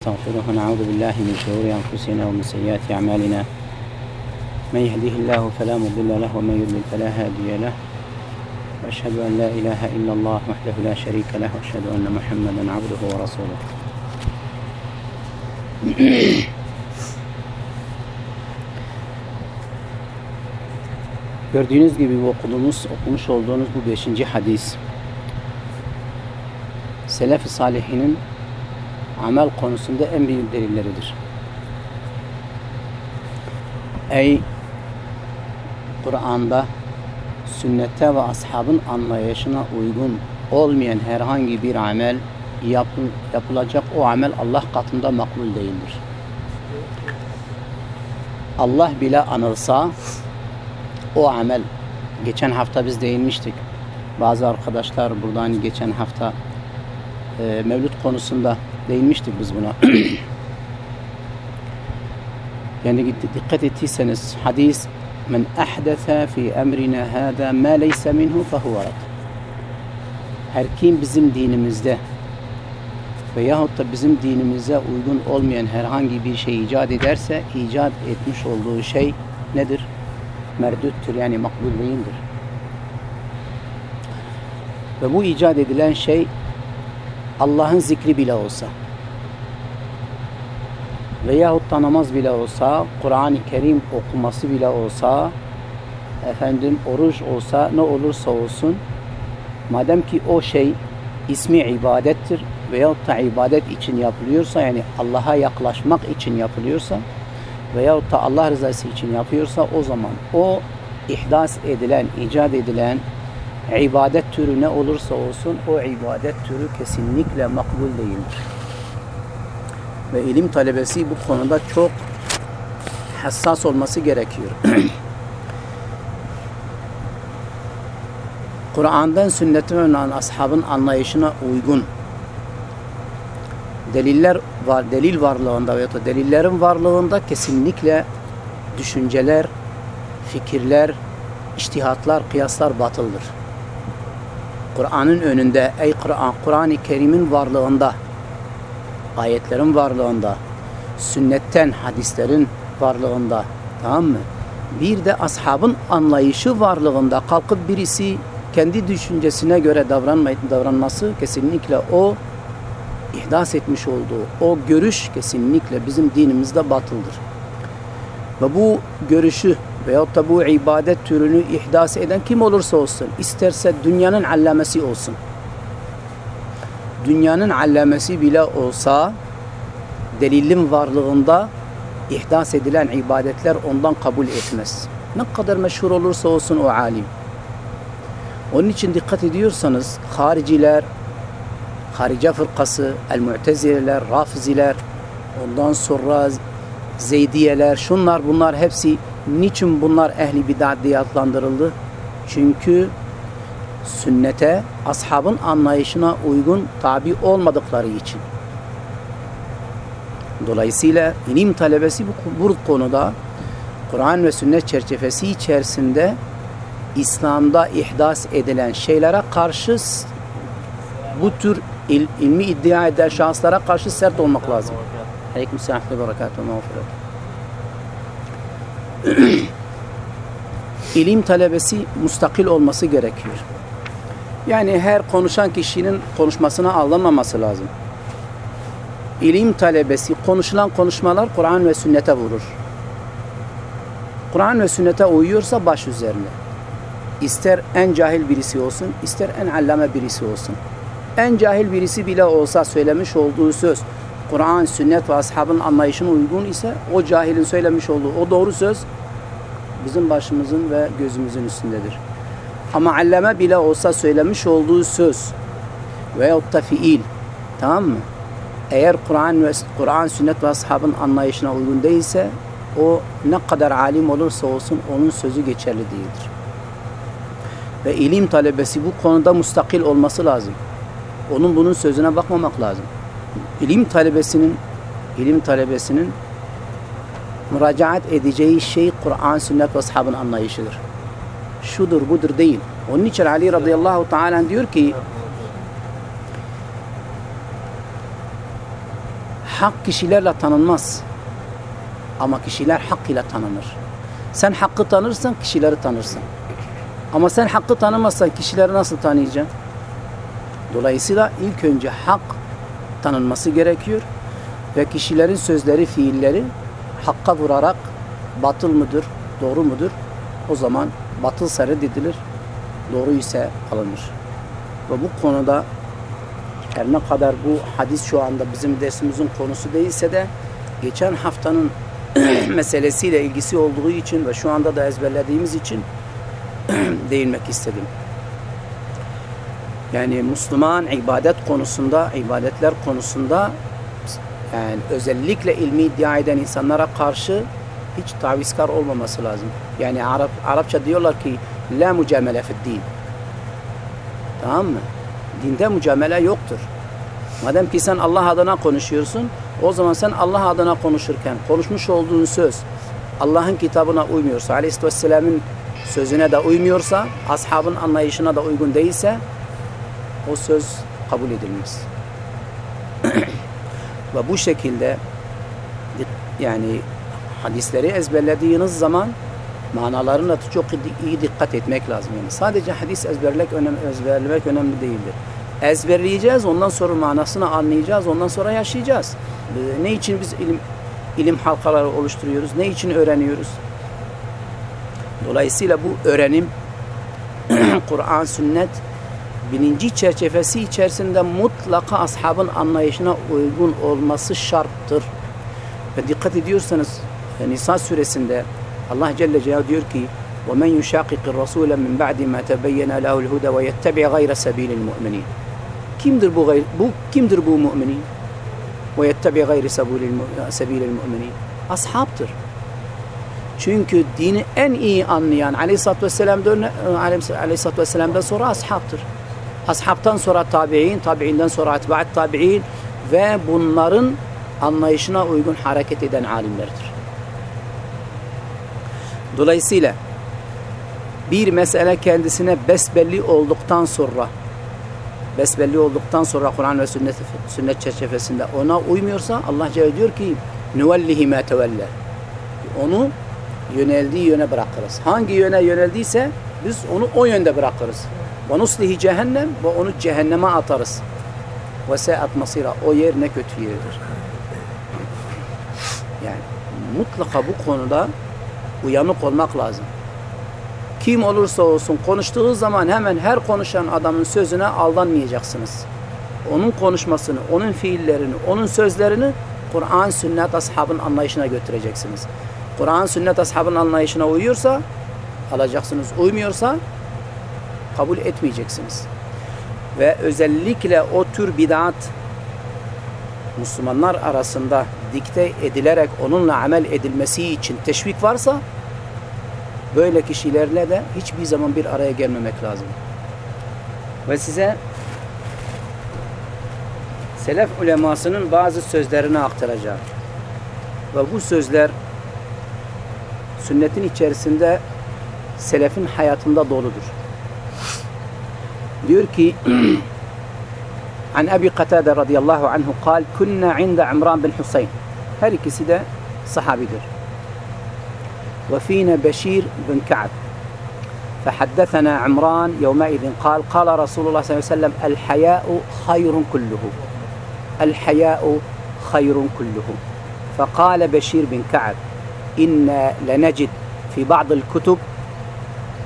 نستغفره ونعوذ بالله من شرور أنفسنا ومن سيئات أعمالنا من يهديه الله فلا مضل له ومن يضلل فلا هادي له وأشهد أن لا إله إلا الله وحده لا شريك له وأشهد أن محمدا عبده ورسوله Gördüğünüz gibi bu okuduğumuz, okumuş olduğunuz bu beşinci hadis Selef-i Salihinin amel konusunda en büyük delilleridir. Ey Kur'an'da sünnete ve ashabın anlayışına uygun olmayan herhangi bir amel yapı, yapılacak o amel Allah katında makbul değildir. Allah bile anılsa o amel geçen hafta biz değinmiştik. Bazı arkadaşlar buradan geçen hafta e, mevlüt konusunda değinmiştik biz buna. yani dikkat ettiyseniz hadis men ahdese fi emrina hada ma leysa minhu fehuve rad. Her kim bizim dinimizde veyahut da bizim dinimize uygun olmayan herhangi bir şey icat ederse icat etmiş olduğu şey nedir? Merdüttür yani makbul değildir. Ve bu icat edilen şey Allah'ın zikri bile olsa. Veyahut da namaz bile olsa, Kur'an-ı Kerim okuması bile olsa, efendim oruç olsa, ne olursa olsun, madem ki o şey ismi ibadettir veyahut da ibadet için yapılıyorsa, yani Allah'a yaklaşmak için yapılıyorsa veyahut da Allah rızası için yapıyorsa o zaman o ihdas edilen, icat edilen ibadet türü ne olursa olsun o ibadet türü kesinlikle makbul değildir. Ve ilim talebesi bu konuda çok hassas olması gerekiyor. Kur'an'dan sünnetin ve ashabın anlayışına uygun deliller var, delil varlığında veya delillerin varlığında kesinlikle düşünceler, fikirler, iştihatlar, kıyaslar batıldır. Kur'an'ın önünde ey Kur'an, Kur'an-ı Kerim'in varlığında, ayetlerin varlığında, sünnetten hadislerin varlığında, tamam mı? Bir de ashabın anlayışı varlığında kalkıp birisi kendi düşüncesine göre davranma, davranması kesinlikle o ihdas etmiş olduğu o görüş kesinlikle bizim dinimizde batıldır. Ve bu görüşü veyahut da bu ibadet türünü ihdas eden kim olursa olsun, isterse dünyanın allamesi olsun. Dünyanın allamesi bile olsa delilin varlığında ihdas edilen ibadetler ondan kabul etmez. Ne kadar meşhur olursa olsun o alim. Onun için dikkat ediyorsanız hariciler, harice fırkası, el-mu'tezileler, rafiziler, ondan sonra zeydiyeler, şunlar bunlar hepsi niçin bunlar ehli bid'at diye adlandırıldı? Çünkü sünnete, ashabın anlayışına uygun tabi olmadıkları için. Dolayısıyla ilim talebesi bu, konuda Kur'an ve sünnet çerçevesi içerisinde İslam'da ihdas edilen şeylere karşı bu tür il, ilmi iddia eden şahıslara karşı sert olmak lazım. Aleykümselam ve berekatuhu. İlim talebesi mustakil olması gerekiyor. Yani her konuşan kişinin konuşmasına alınmaması lazım. İlim talebesi konuşulan konuşmalar Kur'an ve sünnete vurur. Kur'an ve sünnete uyuyorsa baş üzerine. İster en cahil birisi olsun, ister en allame birisi olsun. En cahil birisi bile olsa söylemiş olduğu söz Kur'an, sünnet ve ashabın anlayışına uygun ise o cahilin söylemiş olduğu o doğru söz bizim başımızın ve gözümüzün üstündedir. Ama allame bile olsa söylemiş olduğu söz veyahut da fiil tamam mı? Eğer Kur'an ve Kur'an, sünnet ve ashabın anlayışına uygun değilse o ne kadar alim olursa olsun onun sözü geçerli değildir. Ve ilim talebesi bu konuda mustakil olması lazım. Onun bunun sözüne bakmamak lazım. İlim talebesinin ilim talebesinin müracaat edeceği şey Kur'an, sünnet ve ashabın anlayışıdır. Şudur budur değil. Onun için Ali radıyallahu teala diyor ki Hak kişilerle tanınmaz. Ama kişiler hak ile tanınır. Sen hakkı tanırsan kişileri tanırsın. Ama sen hakkı tanımazsan kişileri nasıl tanıyacaksın? Dolayısıyla ilk önce hak tanınması gerekiyor ve kişilerin sözleri, fiilleri hakka vurarak batıl mıdır, doğru mudur? O zaman batıl reddedilir, doğru ise alınır. Ve bu konuda her ne kadar bu hadis şu anda bizim dersimizin konusu değilse de geçen haftanın meselesiyle ilgisi olduğu için ve şu anda da ezberlediğimiz için değinmek istedim. Yani Müslüman ibadet konusunda, ibadetler konusunda yani özellikle ilmi iddia eden insanlara karşı hiç tavizkar olmaması lazım. Yani Arap, Arapça diyorlar ki la mücamele fid din. Tamam mı? Dinde mücamele yoktur. Madem ki sen Allah adına konuşuyorsun, o zaman sen Allah adına konuşurken konuşmuş olduğun söz Allah'ın kitabına uymuyorsa, Aleyhisselatü Vesselam'ın sözüne de uymuyorsa, ashabın anlayışına da uygun değilse o söz kabul edilmez. Ve bu şekilde yani hadisleri ezberlediğiniz zaman manalarına çok iyi dikkat etmek lazım. Yani sadece hadis ezberlemek önemli, ezberlemek önemli değildir. Ezberleyeceğiz, ondan sonra manasını anlayacağız, ondan sonra yaşayacağız. Ee, ne için biz ilim ilim halkaları oluşturuyoruz? Ne için öğreniyoruz? Dolayısıyla bu öğrenim Kur'an, sünnet bilinci çerçevesi içerisinde mutlaka ashabın anlayışına uygun olması şarttır. Ve dikkat ediyorsanız Nisa suresinde Allah Celle Celaluhu diyor ki وَمَنْ يُشَاقِقِ الرَّسُولَ مِنْ بَعْدِ مَا تَبَيَّنَ لَهُ الْهُدَى وَيَتَّبِعَ غَيْرَ سَب۪يلِ الْمُؤْمِنِينَ Kimdir bu gayr bu kimdir bu mümin? وَيَتَّبِعَ غَيْرِ سَب۪يلِ الْمُؤْمِنِينَ Ashabtır. Çünkü dini en iyi anlayan Aleyhisselatü Vesselam'dan, Aleyhisselatü Vesselam'dan sonra ashabtır. Ashabtan sonra tabi'in, tabi'inden sonra etba'at tabi'in ve bunların anlayışına uygun hareket eden alimlerdir. Dolayısıyla bir mesele kendisine besbelli olduktan sonra besbelli olduktan sonra Kur'an ve sünnet, sünnet çerçevesinde ona uymuyorsa Allah Celle diyor ki nuvellihi ma tevelle onu yöneldiği yöne bırakırız. Hangi yöne yöneldiyse biz onu o yönde bırakırız. Ve nuslihi cehennem ve onu cehenneme atarız. Ve se'at masira o yer ne kötü yerdir. Yani mutlaka bu konuda uyanık olmak lazım. Kim olursa olsun konuştuğu zaman hemen her konuşan adamın sözüne aldanmayacaksınız. Onun konuşmasını, onun fiillerini, onun sözlerini Kur'an, sünnet, ashabın anlayışına götüreceksiniz. Kur'an, sünnet, ashabın anlayışına uyuyorsa alacaksınız. Uymuyorsa kabul etmeyeceksiniz. Ve özellikle o tür bid'at Müslümanlar arasında dikte edilerek onunla amel edilmesi için teşvik varsa böyle kişilerle de hiçbir zaman bir araya gelmemek lazım. Ve size selef ulemasının bazı sözlerini aktaracağım. Ve bu sözler sünnetin içerisinde selefin hayatında doludur. Diyor ki An Ebi Qatada radıyallahu anhu kal kunna inda İmran bin Hüseyin. Her ikisi de sahabidir. وفينا بشير بن كعب فحدثنا عمران يومئذ قال قال رسول الله صلى الله عليه وسلم الحياء خير كله الحياء خير كله فقال بشير بن كعب إنا لنجد في بعض الكتب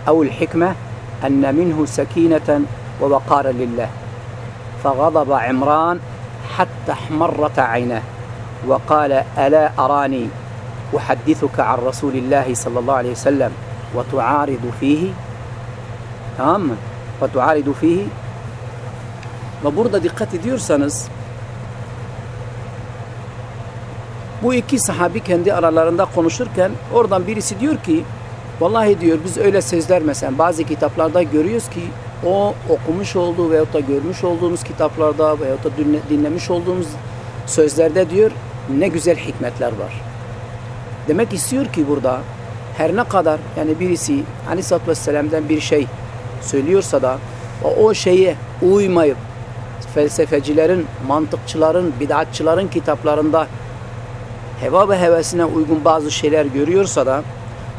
أو الحكمة أن منه سكينة ووقارا لله فغضب عمران حتى احمرت عيناه وقال ألا أراني أحدثك عن رسول الله صلى الله عليه وسلم وتعارض فيه tamam mı? وتعارض فيه ve burada dikkat ediyorsanız bu iki sahabi kendi aralarında konuşurken oradan birisi diyor ki vallahi diyor biz öyle sözler mesela bazı kitaplarda görüyoruz ki o okumuş olduğu veyahut da görmüş olduğumuz kitaplarda veyahut da dinlemiş olduğumuz sözlerde diyor ne güzel hikmetler var. Demek istiyor ki burada her ne kadar yani birisi Aleyhisselatü Vesselam'dan bir şey söylüyorsa da o şeye uymayıp felsefecilerin, mantıkçıların, bid'atçıların kitaplarında heva ve hevesine uygun bazı şeyler görüyorsa da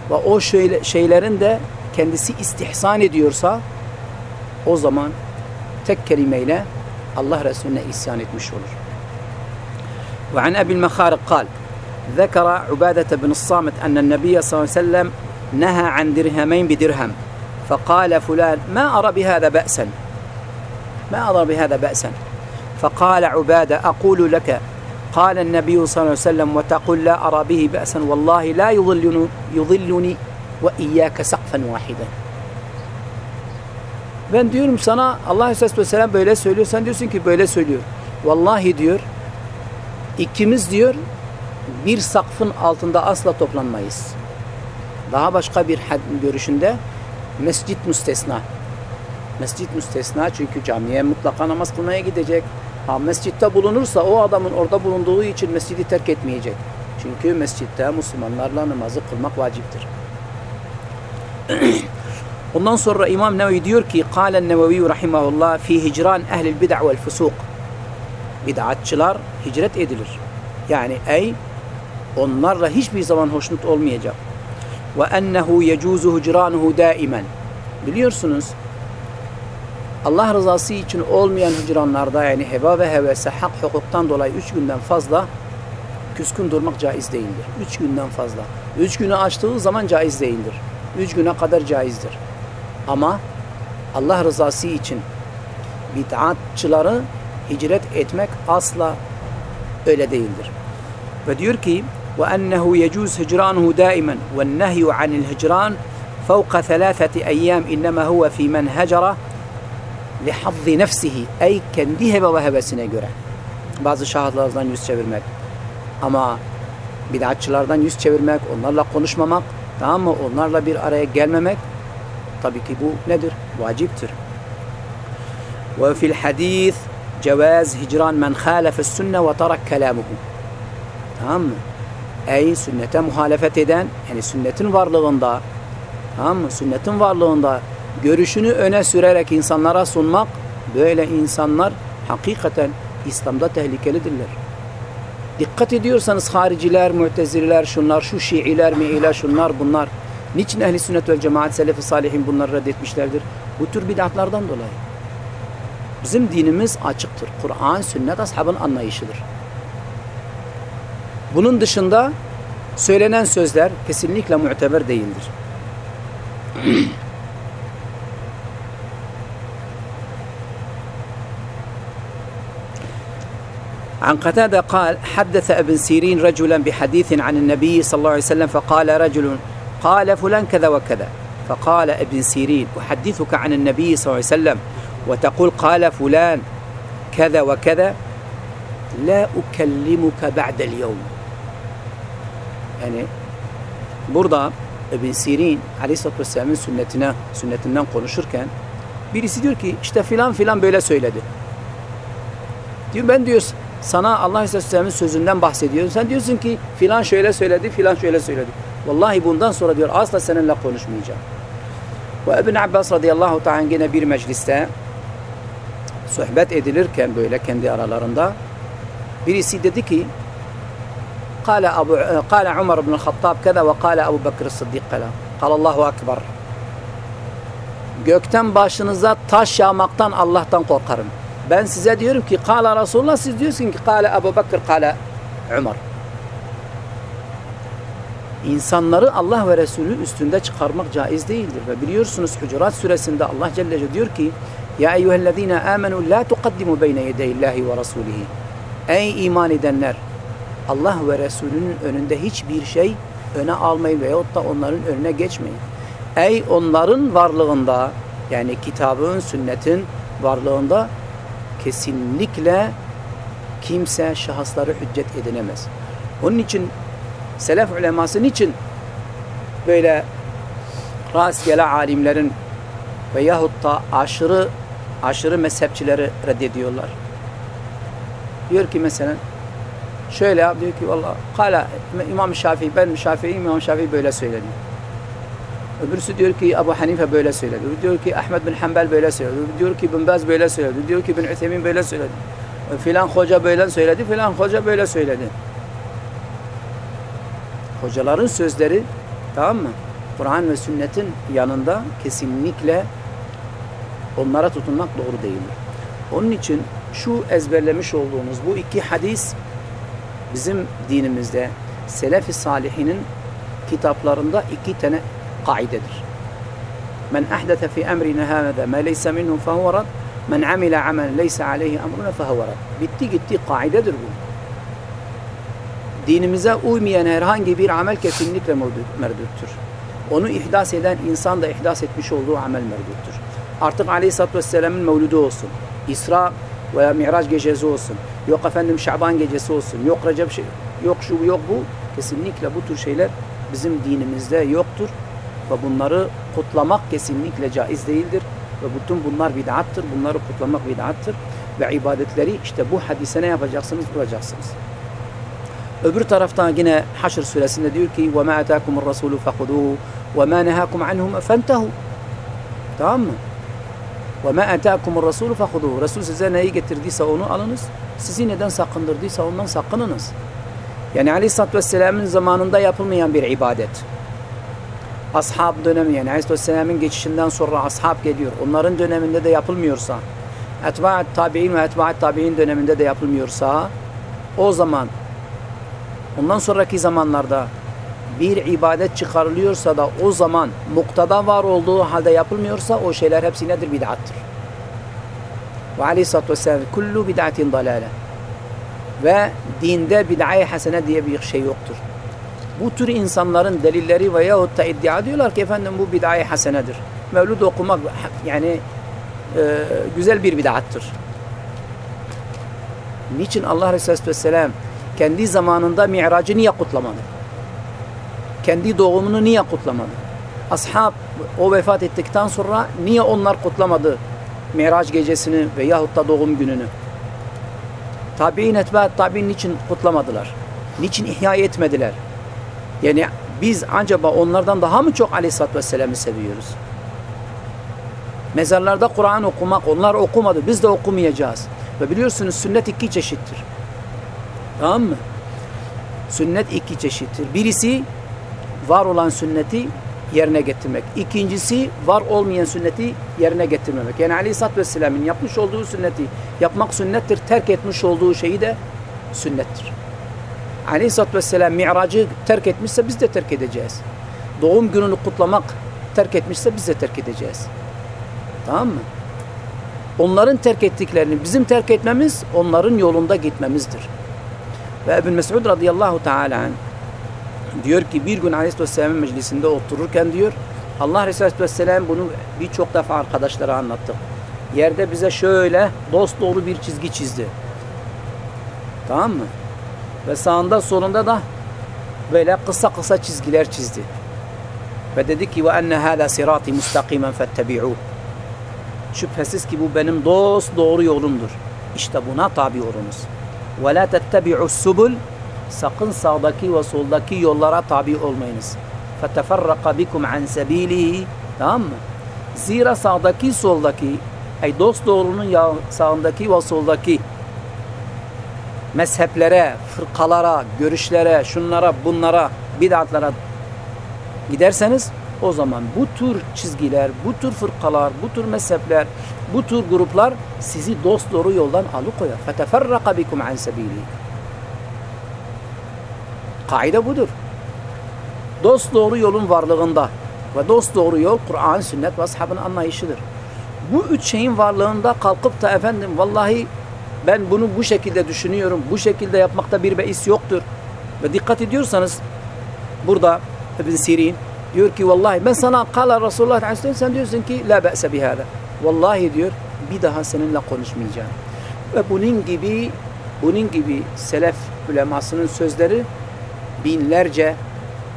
ve o şeylerin de kendisi istihsan ediyorsa o zaman tek kelimeyle Allah Resulüne isyan etmiş olur. Ve an Ebil Mekharik kal ذكر عبادة بن الصامت أن النبي صلى الله عليه وسلم نهى عن درهمين بدرهم فقال فلان ما أرى بهذا بأسا ما أرى بهذا بأسا فقال عبادة أقول لك قال النبي صلى الله عليه وسلم وتقول لا أرى به بأسا والله لا يظلني, يظلني وإياك سقفا واحدا Ben diyorum sana Allah Aleyhisselatü Vesselam böyle söylüyor. Sen diyorsun ki böyle söylüyor. Vallahi diyor ikimiz diyor bir sakfın altında asla toplanmayız. Daha başka bir görüşünde mescit müstesna. Mescit müstesna çünkü camiye mutlaka namaz kılmaya gidecek. Ha mescitte bulunursa o adamın orada bulunduğu için mescidi terk etmeyecek. Çünkü mescitte Müslümanlarla namazı kılmak vaciptir. Ondan sonra İmam Nevevi diyor ki Kâlen Nevevi rahimahullah fi hicran ehlil bid'a vel fusuk. Bid'atçılar hicret edilir. Yani ey onlarla hiçbir zaman hoşnut olmayacak. Ve ennehu yecuzu hicranuhu daimen. Biliyorsunuz Allah rızası için olmayan hicranlarda yani heva ve hevese hak hukuktan dolayı üç günden fazla küskün durmak caiz değildir. Üç günden fazla. Üç günü açtığı zaman caiz değildir. Üç güne kadar caizdir. Ama Allah rızası için bid'atçıları hicret etmek asla öyle değildir. Ve diyor ki وأنه يجوز هجرانه دائما والنهي عن الهجران فوق ثلاثة أيام إنما هو في من هجر لحظ نفسه أي kendi heva ve hevesine göre. Bazı şahitlerden yüz çevirmek. Ama bid'atçılardan yüz çevirmek, onlarla konuşmamak, tamam mı? Onlarla bir araya gelmemek tabii ki bu nedir? Vaciptir. Ve fil hadis cevaz hicran men khalafe sünne ve tarak kelamuhu. Tamam mı? Ey sünnete muhalefet eden, yani sünnetin varlığında, tamam mı? Sünnetin varlığında görüşünü öne sürerek insanlara sunmak, böyle insanlar hakikaten İslam'da tehlikelidirler. Dikkat ediyorsanız hariciler, mütezililer, şunlar, şu şiiler, miiler, şunlar, bunlar. Niçin ehli sünnet vel cemaat, selefi salihin bunları reddetmişlerdir? Bu tür bid'atlardan dolayı. Bizim dinimiz açıktır. Kur'an, sünnet ashabın anlayışıdır. Bunun dışında söylenen sözler kesinlikle muteber değildir. عن قتادة قال حدث ابن سيرين رجلا بحديث عن النبي صلى الله عليه وسلم فقال رجل قال فلان كذا وكذا فقال ابن سيرين أحدثك عن النبي صلى الله عليه وسلم وتقول قال فلان كذا وكذا لا أكلمك بعد اليوم Yani burada İbn Sirin Aleyhisselatü Vesselam'ın sünnetine, sünnetinden konuşurken birisi diyor ki işte filan filan böyle söyledi. Diyor ben diyor sana Allah Aleyhisselatü Vesselam'ın sözünden bahsediyorum. Sen diyorsun ki filan şöyle söyledi, filan şöyle söyledi. Vallahi bundan sonra diyor asla seninle konuşmayacağım. Ve İbn Abbas radıyallahu ta'ala yine bir mecliste sohbet edilirken böyle kendi aralarında birisi dedi ki قال أبو قال عمر بن الخطاب كذا وقال أبو بكر الصديق كذا قال الله أكبر gökten başınıza taş yağmaktan Allah'tan korkarım. Ben size diyorum ki kala Resulullah siz diyorsun ki kala Ebu Bakır kala Ömer. İnsanları Allah ve Resulü üstünde çıkarmak caiz değildir. Ve biliyorsunuz Hucurat suresinde Allah Celle diyor ki Ya eyyühellezine amenu la tuqaddimu beyne yedeyillahi ve rasulihi. Ey iman edenler Allah ve Resulünün önünde hiçbir şey öne almayın veyahut da onların önüne geçmeyin. Ey onların varlığında yani kitabın, sünnetin varlığında kesinlikle kimse şahısları hüccet edinemez. Onun için selef uleması niçin böyle rastgele alimlerin veyahut da aşırı aşırı mezhepçileri reddediyorlar. Diyor ki mesela Şöyle diyor ki valla kala İmam Şafii ben Şafii İmam Şafii böyle söyledi. Öbürsü diyor ki Ebu Hanife böyle söyledi. Öbürü diyor ki Ahmet bin Hanbel böyle söyledi. Öbürü diyor ki Bin Baz böyle söyledi. Öbürü diyor ki Bin Üthemin böyle söyledi. Filan hoca böyle söyledi. Filan hoca böyle söyledi. Hocaların sözleri tamam mı? Kur'an ve sünnetin yanında kesinlikle onlara tutunmak doğru değildir. Onun için şu ezberlemiş olduğunuz bu iki hadis bizim dinimizde Selefi Salihinin kitaplarında iki tane kaidedir. Men ahdete fi emrina hâzâ ma leysa minhu fehuve rad. Men amile amelen leysa aleyhi emruna fehuve rad. Bitti gitti kaidedir bu. Dinimize uymayan herhangi bir amel kesinlikle merduttur. Onu ihdas eden insan da ihdas etmiş olduğu amel merduttur. Artık Aleyhisselatü Vesselam'ın mevludu olsun. İsra veya Miraç gecesi olsun. Yok efendim Şaban gecesi olsun. Yok Recep şey, yok şu yok bu. Kesinlikle bu tür şeyler bizim dinimizde yoktur. Ve bunları kutlamak kesinlikle caiz değildir. Ve bütün bunlar bid'attır. Bunları kutlamak bid'attır. Ve ibadetleri işte bu hadise ne yapacaksınız? Bulacaksınız. Öbür taraftan yine Haşr suresinde diyor ki وَمَا أَتَاكُمُ الرَّسُولُ فَخُذُوهُ وَمَا نَهَاكُمْ عَنْهُمْ فَانْتَهُ Tamam mı? وَمَا أَتَاكُمُ الرَّسُولُ فَخُذُوهُ Resul size neyi getirdiyse onu alınız. Sizi neden sakındırdıysa ondan sakınınız. Yani Aleyhisselatü Vesselam'ın zamanında yapılmayan bir ibadet. Ashab dönemi yani Aleyhisselatü Vesselam'ın geçişinden sonra ashab geliyor. Onların döneminde de yapılmıyorsa, etba'at tabi'in ve etba'at tabi'in döneminde de yapılmıyorsa, o zaman ondan sonraki zamanlarda bir ibadet çıkarılıyorsa da o zaman muktada var olduğu halde yapılmıyorsa o şeyler hepsi nedir? Bid'attır. Ve aleyhissalatü vesselam kullu bid'atin dalale. Ve dinde bid'ai hasene diye bir şey yoktur. Bu tür insanların delilleri veyahut da iddia diyorlar ki efendim bu bid'ai hasenedir. Mevlud okumak yani e, güzel bir bid'attır. Niçin Allah Resulü Vesselam kendi zamanında mi'racı niye kutlamadı? Kendi doğumunu niye kutlamadı? Ashab o vefat ettikten sonra niye onlar kutlamadı Miraç gecesini veyahut da doğum gününü? Tabi'in etbaat tabi'in niçin kutlamadılar? Niçin ihya etmediler? Yani biz acaba onlardan daha mı çok Aleyhisselatü Vesselam'ı seviyoruz? Mezarlarda Kur'an okumak, onlar okumadı, biz de okumayacağız. Ve biliyorsunuz sünnet iki çeşittir. Tamam mı? Sünnet iki çeşittir. Birisi var olan sünneti yerine getirmek. İkincisi var olmayan sünneti yerine getirmemek. Yani Aleyhisselatü Vesselam'ın yapmış olduğu sünneti yapmak sünnettir. Terk etmiş olduğu şeyi de sünnettir. Aleyhisselatü Vesselam mi'racı terk etmişse biz de terk edeceğiz. Doğum gününü kutlamak terk etmişse biz de terk edeceğiz. Tamam mı? Onların terk ettiklerini bizim terk etmemiz onların yolunda gitmemizdir. Ve Ebu Mesud radıyallahu teala diyor ki bir gün Aleyhisselatü Vesselam'ın meclisinde otururken diyor Allah Resulü Vesselam bunu birçok defa arkadaşlara anlattı. Yerde bize şöyle dost doğru bir çizgi çizdi. Tamam mı? Ve sağında solunda da böyle kısa kısa çizgiler çizdi. Ve dedi ki ve enne hâzâ sirâti mustakimen fettebi'ûh. Şüphesiz ki bu benim dost doğru yolumdur. İşte buna tabi olunuz. Ve la tettebi'us subul sakın sağdaki ve soldaki yollara tabi olmayınız. Feteferraka bikum an sebilihi. Tamam mı? Zira sağdaki soldaki ay dost doğrunun sağındaki ve soldaki mezheplere, fırkalara, görüşlere, şunlara, bunlara, bid'atlara giderseniz o zaman bu tür çizgiler, bu tür fırkalar, bu tür mezhepler, bu tür gruplar sizi dost doğru yoldan alıkoyar. فَتَفَرَّقَ بِكُمْ عَنْ سَب۪يلِهِ Kaide budur. Dost doğru yolun varlığında ve dost doğru yol Kur'an, sünnet ve ashabın anlayışıdır. Bu üç şeyin varlığında kalkıp da efendim vallahi ben bunu bu şekilde düşünüyorum, bu şekilde yapmakta bir beis yoktur. Ve dikkat ediyorsanız burada İbn Sirin diyor ki vallahi ben sana kala Resulullah Aleyhisselam sen diyorsun ki la be'se bihâda. Vallahi diyor bir daha seninle konuşmayacağım. Ve bunun gibi bunun gibi selef ulemasının sözleri binlerce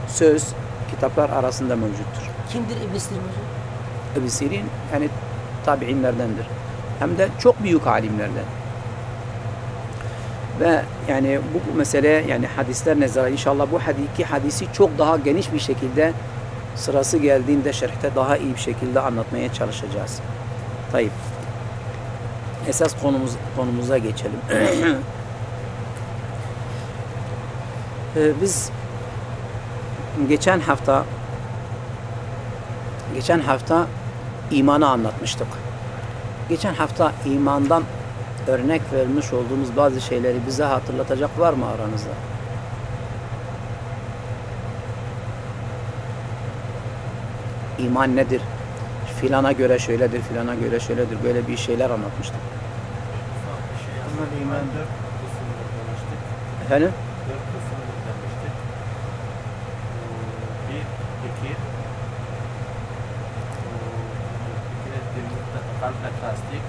söz kitaplar arasında mevcuttur. Kimdir İbn Sirin hocam? İbn Sirin yani tabi'inlerdendir. Hem de çok büyük alimlerden. Ve yani bu mesele yani hadisler nezara inşallah bu iki hadisi çok daha geniş bir şekilde Sırası geldiğinde şerhte daha iyi bir şekilde anlatmaya çalışacağız. Tayyip. Esas konumuz, konumuza geçelim. Ee, biz geçen hafta geçen hafta imanı anlatmıştık. Geçen hafta imandan örnek vermiş olduğumuz bazı şeyleri bize hatırlatacak var mı aranızda? iman nedir? Filana göre şöyledir, filana göre şöyledir. Böyle bir şeyler anlatmıştı. Bunlar iman dört kısımdır. Efendim? Dört kısımdır demiştik. Ee, bir, iki, ee, kalple tasdik,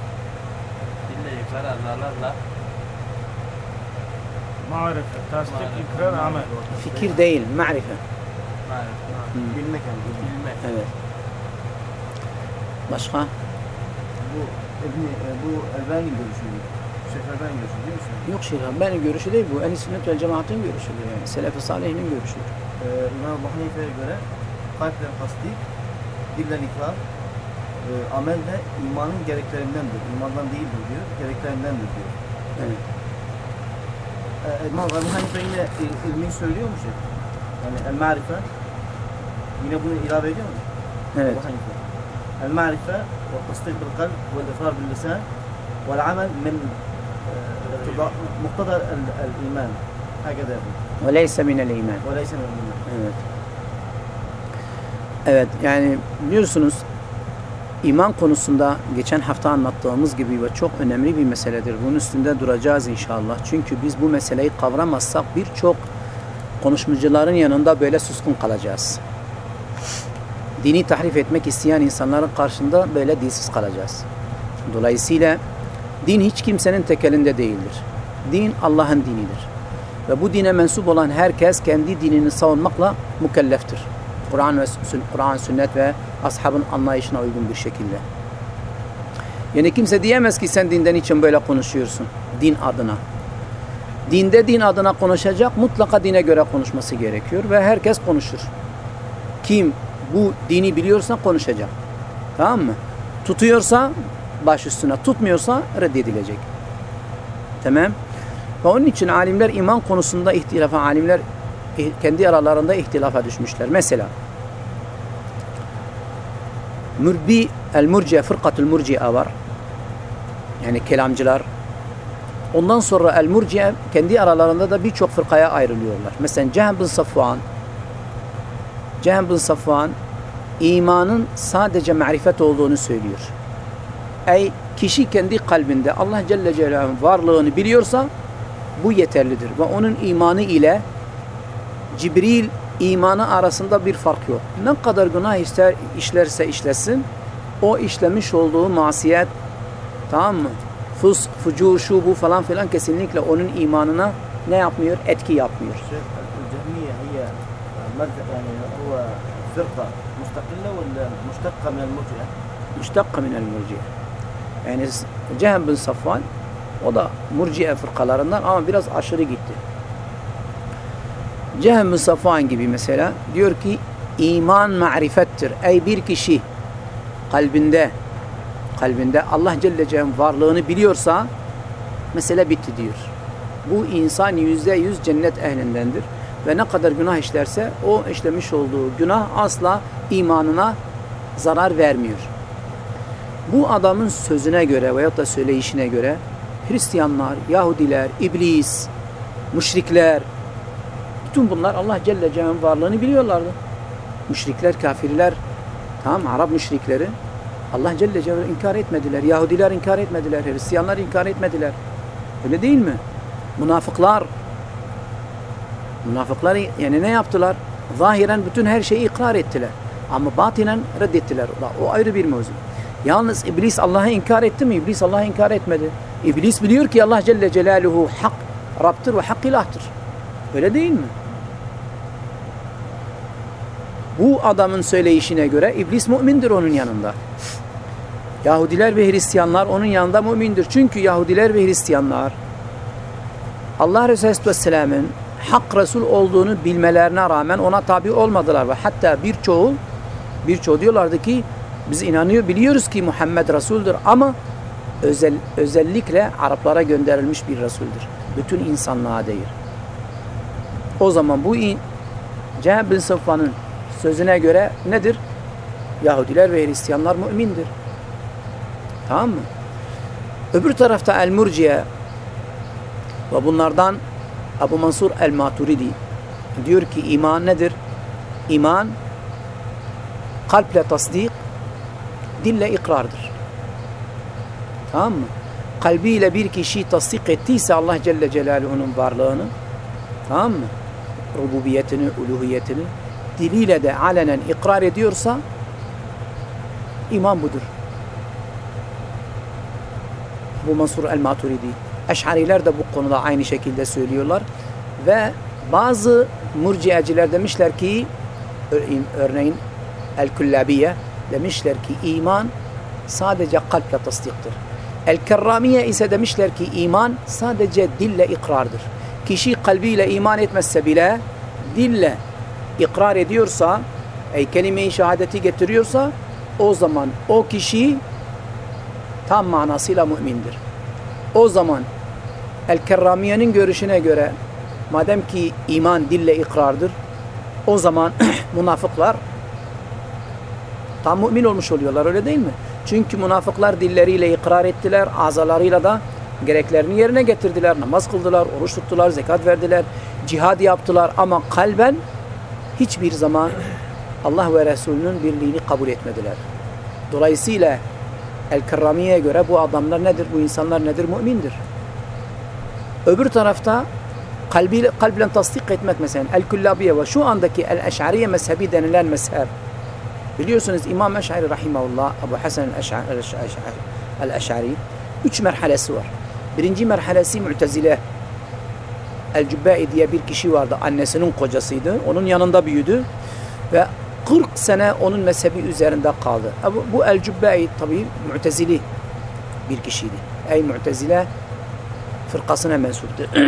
dille ikrar, azalarla Ma'rife, tasdik. Fikir değil, ma'rife marifet. bilmek yani Bilmek. Evet. Başka? bu İbni, e, bu Elbani görüşü Şeyh Elbani görüşü değil mi? Yok Şirhan, benim görüşü değil bu. En sünnet vel cemaatin görüşüdür yani. Selefi salihinin görüşüdür. Ee, İmam Ebu Hanife'ye göre kalple tasdik, dille ikrar, e, amel de imanın gereklerindendir. İmandan değildir diyor, gereklerindendir diyor. Evet. Ee, İmam Ebu Hanife yine il, ilmi söylüyor mu şey? Yani el-marife yine bunu ilave ediyor mu? Evet. أبو حنيفة المعرفة والتصديق بالقلب والإقرار باللسان والعمل من آه، اقتضاء- مقتضى ال- الإيمان هكذا يقول Ve leyse minel iman. وليس من الإيمان Evet. Evet yani biliyorsunuz iman konusunda geçen hafta anlattığımız gibi ve çok önemli bir meseledir. Bunun üstünde duracağız inşallah. Çünkü biz bu meseleyi kavramazsak birçok konuşmacıların yanında böyle suskun kalacağız. Dini tahrif etmek isteyen insanların karşında böyle dilsiz kalacağız. Dolayısıyla din hiç kimsenin tekelinde değildir. Din Allah'ın dinidir. Ve bu dine mensup olan herkes kendi dinini savunmakla mükelleftir. Kur'an ve Kur'an, sünnet ve ashabın anlayışına uygun bir şekilde. Yani kimse diyemez ki sen dinden için böyle konuşuyorsun. Din adına. Dinde din adına konuşacak mutlaka dine göre konuşması gerekiyor ve herkes konuşur. Kim bu dini biliyorsa konuşacak. Tamam mı? Tutuyorsa baş üstüne, tutmuyorsa reddedilecek. Tamam? Ve onun için alimler iman konusunda ihtilafa, alimler ih- kendi aralarında ihtilafa düşmüşler. Mesela Mürbi, el murciye, fırkatul murciye var. Yani kelamcılar. Ondan sonra el murciye kendi aralarında da birçok fırkaya ayrılıyorlar. Mesela Cehm bin Safvan Cehm bin Safvan imanın sadece marifet olduğunu söylüyor. Ey kişi kendi kalbinde Allah Celle Celaluhu'nun varlığını biliyorsa bu yeterlidir. Ve onun imanı ile Cibril imanı arasında bir fark yok. Ne kadar günah ister, işlerse işlesin o işlemiş olduğu masiyet tamam mı? fısk, fucur, şu bu falan filan kesinlikle onun imanına ne yapmıyor? Etki yapmıyor. Müştakka minel murciye. Yani Cehem bin Safvan o da murciye fırkalarından ama biraz aşırı gitti. Cehem bin Safvan gibi mesela diyor ki iman marifettir. Ey bir kişi kalbinde kalbinde Allah Celle Celle'nin varlığını biliyorsa mesele bitti diyor. Bu insan yüzde yüz cennet ehlindendir. Ve ne kadar günah işlerse o işlemiş olduğu günah asla imanına zarar vermiyor. Bu adamın sözüne göre veyahut da söyleyişine göre Hristiyanlar, Yahudiler, iblis, müşrikler bütün bunlar Allah Celle Celle'nin varlığını biliyorlardı. Müşrikler, kafirler, tamam Arap müşrikleri Allah Celle Celaluhu inkar etmediler. Yahudiler inkar etmediler. Hristiyanlar inkar etmediler. Öyle değil mi? Münafıklar Münafıklar yani ne yaptılar? Zahiren bütün her şeyi ikrar ettiler. Ama batinen reddettiler. O ayrı bir mevzu. Yalnız iblis Allah'ı inkar etti mi? İblis Allah'ı inkar etmedi. İblis biliyor ki Allah Celle Celaluhu hak Rab'tır ve hak ilahtır. Öyle değil mi? Bu adamın söyleyişine göre iblis mümindir onun yanında. Yahudiler ve Hristiyanlar onun yanında mümindir. Çünkü Yahudiler ve Hristiyanlar Allah Resulü Aleyhisselam'ın hak Resul olduğunu bilmelerine rağmen ona tabi olmadılar ve hatta birçoğu Birçoğu diyorlardı ki biz inanıyor biliyoruz ki Muhammed Resul'dür ama özel, özellikle Araplara gönderilmiş bir Resul'dür. Bütün insanlığa değil. O zaman bu in, Ceheb bin Sıffan'ın sözüne göre nedir? Yahudiler ve Hristiyanlar mümindir. Tamam mı? Öbür tarafta El-Murciye ve bunlardan Abu Mansur El-Maturidi diyor ki iman nedir? İman kalple tasdik, dille ikrardır. Tamam mı? Kalbiyle bir kişi tasdik ettiyse Allah Celle Celaluhu'nun varlığını, tamam mı? Rububiyetini, uluhiyetini, diliyle de alenen ikrar ediyorsa iman budur. Bu Mansur el-Maturidi. Eş'ariler de bu konuda aynı şekilde söylüyorlar. Ve bazı murciyeciler demişler ki örneğin el-Kullabiye demişler ki iman sadece kalple tasdiktir. El-Kerramiye ise demişler ki iman sadece dille ikrardır. Kişi kalbiyle iman etmezse bile dille ikrar ediyorsa, ey kelime-i şehadeti getiriyorsa o zaman o kişi tam manasıyla mümindir. O zaman El-Kerramiye'nin görüşüne göre madem ki iman dille ikrardır o zaman münafıklar tam mümin olmuş oluyorlar öyle değil mi? Çünkü münafıklar dilleriyle ikrar ettiler, azalarıyla da gereklerini yerine getirdiler. Namaz kıldılar, oruç tuttular, zekat verdiler, cihad yaptılar ama kalben hiçbir zaman Allah ve Resulünün birliğini kabul etmediler. Dolayısıyla El-Kerramiye'ye göre bu adamlar nedir, bu insanlar nedir? Mümindir. Öbür tarafta kalbiyle, kalple tasdik etmek mesela El-Kullabiye ve şu andaki El-Eş'ariye mezhebi denilen mezhep Biliyorsunuz İmam Eş'ari rahimahullah Ebu Hasan el-Eş'ari üç merhalesi var. Birinci merhalesi Mu'tezile El-Cübbe'i diye bir kişi vardı. Annesinin kocasıydı. Onun yanında büyüdü. Ve 40 sene onun mezhebi üzerinde kaldı. Bu El-Cübbe'i tabi Mu'tezili bir kişiydi. Ey Mu'tezile fırkasına mensuptu.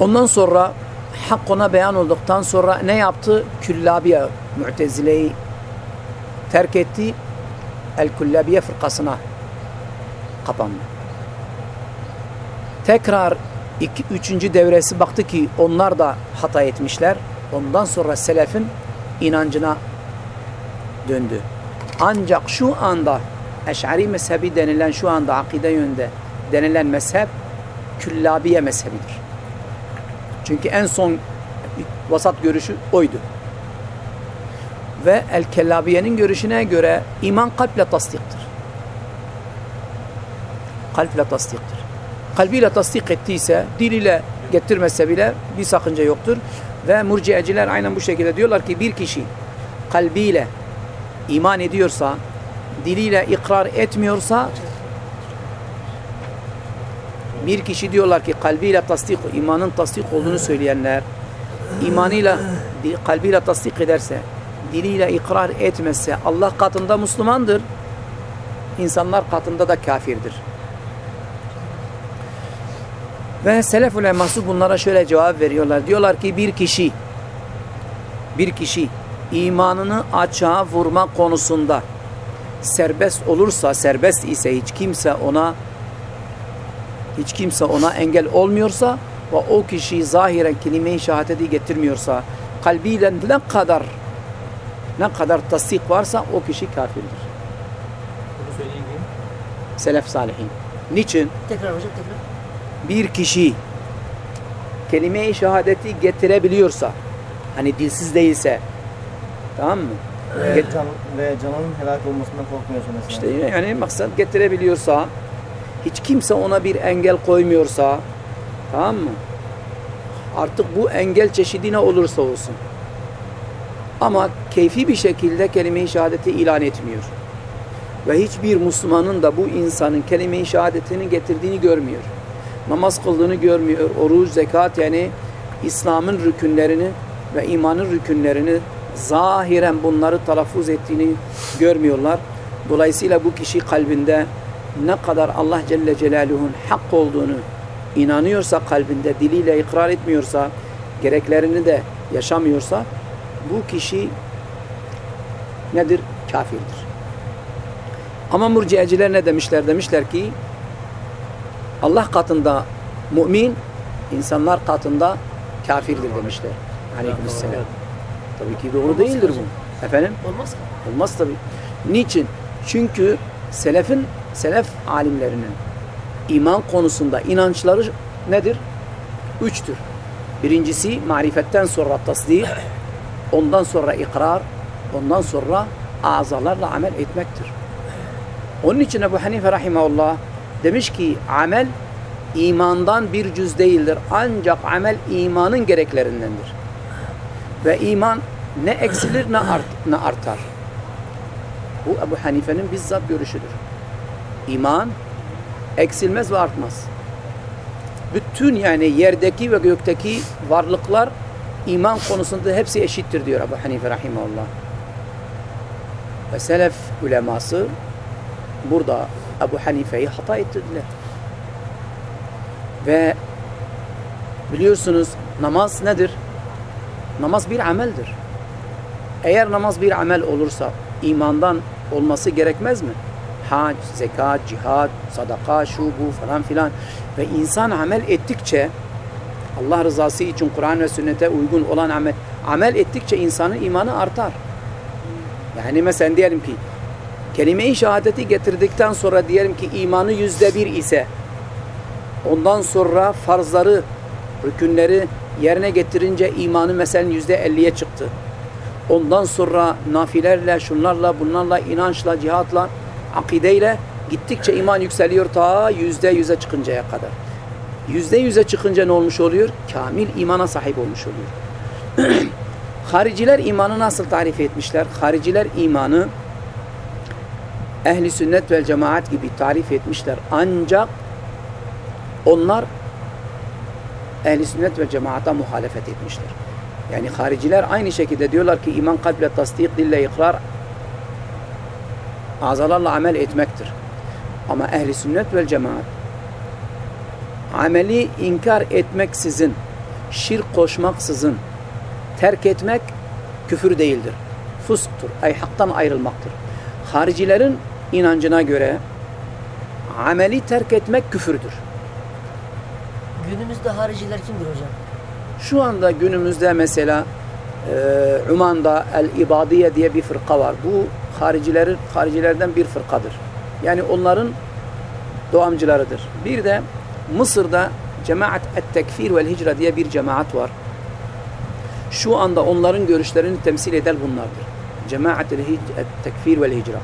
Ondan sonra hak ona beyan olduktan sonra ne yaptı? Küllabiye Mu'tezile'yi terk etti. El-Kullabiye fırkasına kapandı. Tekrar iki, üçüncü devresi baktı ki onlar da hata etmişler. Ondan sonra selefin inancına döndü. Ancak şu anda Eş'ari mezhebi denilen şu anda akide yönde denilen mezhep Küllabiye mezhebidir. Çünkü en son vasat görüşü oydu. Ve El-Kellabiye'nin görüşüne göre iman kalple tasdiktir. Kalple tasdiktir. Kalbiyle tasdik ettiyse, diliyle getirmese bile bir sakınca yoktur. Ve murciyeciler aynen bu şekilde diyorlar ki bir kişi kalbiyle iman ediyorsa, diliyle ikrar etmiyorsa bir kişi diyorlar ki kalbiyle tasdik, imanın tasdik olduğunu söyleyenler imanıyla, kalbiyle tasdik ederse, diliyle ikrar etmezse Allah katında Müslümandır. İnsanlar katında da kafirdir. Ve selef uleması bunlara şöyle cevap veriyorlar. Diyorlar ki bir kişi bir kişi imanını açığa vurma konusunda serbest olursa, serbest ise hiç kimse ona hiç kimse ona engel olmuyorsa ve o kişi zahiren kelime-i şehadeti getirmiyorsa kalbiyle ne kadar ne kadar tasdik varsa o kişi kafirdir. Selef salihin. Niçin? Tekrar hocam tekrar. Bir kişi kelime-i şehadeti getirebiliyorsa hani dilsiz değilse tamam mı? Ve, Get- can, ve canının helak olmasından korkmuyorsa mesela. İşte yani maksat getirebiliyorsa hiç kimse ona bir engel koymuyorsa tamam mı? Artık bu engel çeşidi ne olursa olsun. Ama keyfi bir şekilde kelime-i şehadeti ilan etmiyor. Ve hiçbir Müslümanın da bu insanın kelime-i şehadetini getirdiğini görmüyor. Namaz kıldığını görmüyor. Oruç, zekat yani İslam'ın rükünlerini ve imanın rükünlerini zahiren bunları telaffuz ettiğini görmüyorlar. Dolayısıyla bu kişi kalbinde ne kadar Allah Celle Celaluhu'nun hak olduğunu inanıyorsa kalbinde, diliyle ikrar etmiyorsa, gereklerini de yaşamıyorsa bu kişi nedir? Kafirdir. Ama murciyeciler ne demişler? Demişler ki Allah katında mümin, insanlar katında kafirdir demişler. Aleykümselam. Tabii ki doğru değildir bu. Efendim? Olmaz ki. Olmaz tabii. Niçin? Çünkü selefin, selef alimlerinin iman konusunda inançları nedir? Üçtür. Birincisi marifetten sonra tasdik, ondan sonra ikrar, ondan sonra azalarla amel etmektir. Onun için Ebu Hanife rahimahullah demiş ki amel imandan bir cüz değildir. Ancak amel imanın gereklerindendir. Ve iman ne eksilir ne, art, ne artar. Bu Ebu Hanife'nin bizzat görüşüdür. İman eksilmez ve artmaz. Bütün yani yerdeki ve gökteki varlıklar iman konusunda hepsi eşittir diyor Ebu Hanife rahimahullah. Ve selef uleması burada Ebu Hanife'yi hata ettirdiler. Ve biliyorsunuz namaz nedir? Namaz bir ameldir. Eğer namaz bir amel olursa imandan olması gerekmez mi? Hac, zekat, cihad, sadaka, şu bu falan filan. Ve insan amel ettikçe Allah rızası için Kur'an ve sünnete uygun olan amel, amel ettikçe insanın imanı artar. Yani mesela diyelim ki kelime-i şehadeti getirdikten sonra diyelim ki imanı yüzde bir ise ondan sonra farzları, rükünleri yerine getirince imanı mesela yüzde elliye çıktı. Ondan sonra nafilerle, şunlarla, bunlarla, inançla, cihatla, akideyle gittikçe iman yükseliyor ta yüzde yüze çıkıncaya kadar. Yüzde yüze çıkınca ne olmuş oluyor? Kamil imana sahip olmuş oluyor. Hariciler imanı nasıl tarif etmişler? Hariciler imanı ehli sünnet ve cemaat gibi tarif etmişler. Ancak onlar ehli sünnet ve cemaata muhalefet etmişler. Yani hariciler aynı şekilde diyorlar ki iman kalple tasdik, dille ikrar, azalarla amel etmektir. Ama ehli sünnet ve cemaat ameli inkar etmeksizin, şirk koşmaksızın terk etmek küfür değildir. Fusktur, ay haktan ayrılmaktır. Haricilerin inancına göre ameli terk etmek küfürdür. Günümüzde hariciler kimdir hocam? Şu anda günümüzde mesela e, Uman'da El-İbadiye diye bir fırka var. Bu haricilerin haricilerden bir fırkadır. Yani onların doğamcılarıdır. Bir de Mısır'da Cemaat Et-Tekfir vel Hicra diye bir cemaat var. Şu anda onların görüşlerini temsil eden bunlardır. Cemaat Et-Tekfir vel Hicra.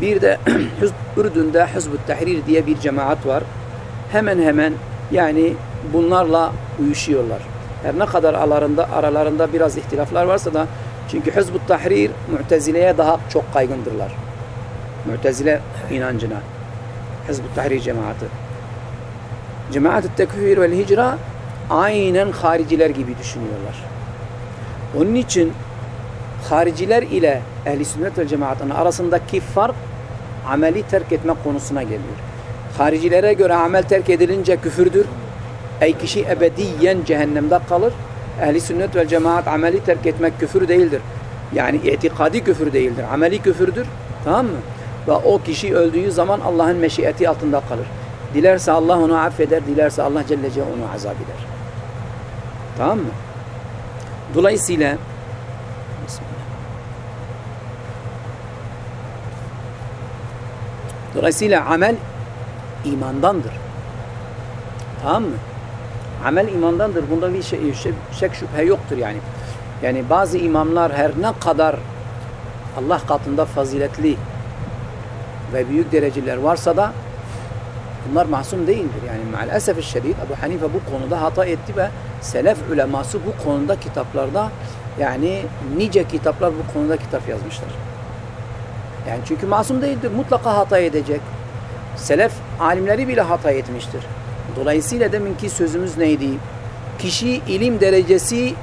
Bir de Ürdün'de Hizb-ı Tahrir diye bir cemaat var. Hemen hemen yani bunlarla uyuşuyorlar. Her ne kadar aralarında, aralarında biraz ihtilaflar varsa da çünkü Hizb-ı Tahrir Mu'tezile'ye daha çok kaygındırlar. Mu'tezile inancına. Hizb-ı Tahrir cemaati. Cemaat-ı Tekfir ve Hicra aynen hariciler gibi düşünüyorlar. Onun için hariciler ile ehli sünnet ve cemaatinin arasındaki fark ameli terk etmek konusuna geliyor. Haricilere göre amel terk edilince küfürdür. Ey kişi ebediyen cehennemde kalır. Ehli sünnet ve cemaat ameli terk etmek küfür değildir. Yani itikadi küfür değildir. Ameli küfürdür. Tamam mı? Ve o kişi öldüğü zaman Allah'ın meşiyeti altında kalır. Dilerse Allah onu affeder, dilerse Allah Celle Celle onu azap eder. Tamam mı? Dolayısıyla Dolayısıyla amel imandandır. Tamam mı? Amel imandandır. Bunda bir şey, şey, şek şüphe yoktur yani. Yani bazı imamlar her ne kadar Allah katında faziletli ve büyük dereceler varsa da bunlar masum değildir. Yani maalesef şiddet Ebu Hanife bu konuda hata etti ve selef uleması bu konuda kitaplarda yani nice kitaplar bu konuda kitap yazmışlar. Yani çünkü masum değildir. Mutlaka hata edecek. Selef alimleri bile hata etmiştir. Dolayısıyla deminki sözümüz neydi? Kişi ilim derecesi